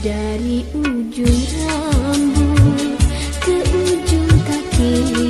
dari ujung rambut ke ujung kaki.